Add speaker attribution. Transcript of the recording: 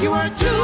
Speaker 1: You are true.